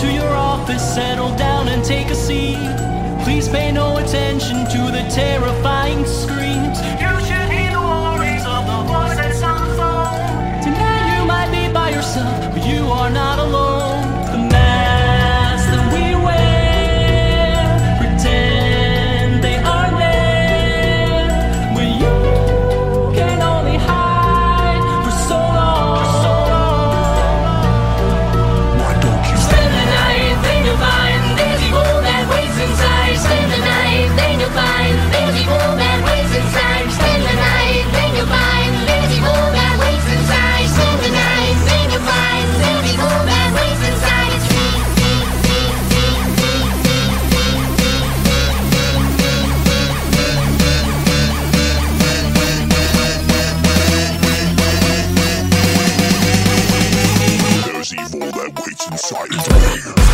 to your office, settle down and take a seat. Please pay no attention. hater.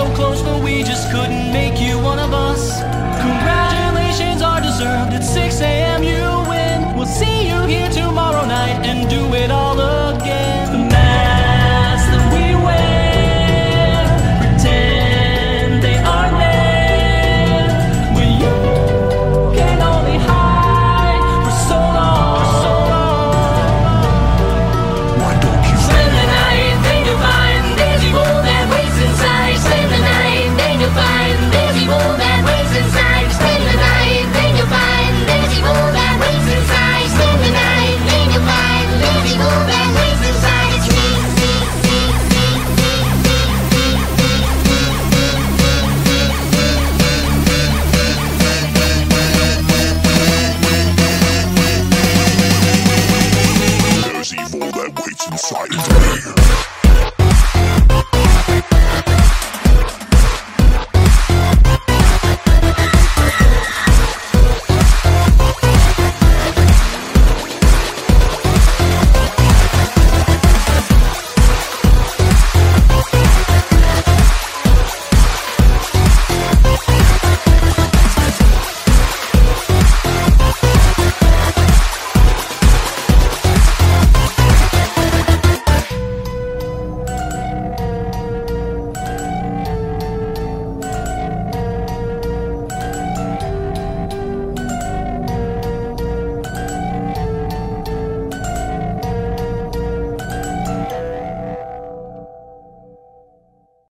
so close, but we just couldn't. Nigga.